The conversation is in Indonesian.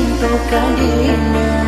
cintakan dirimu.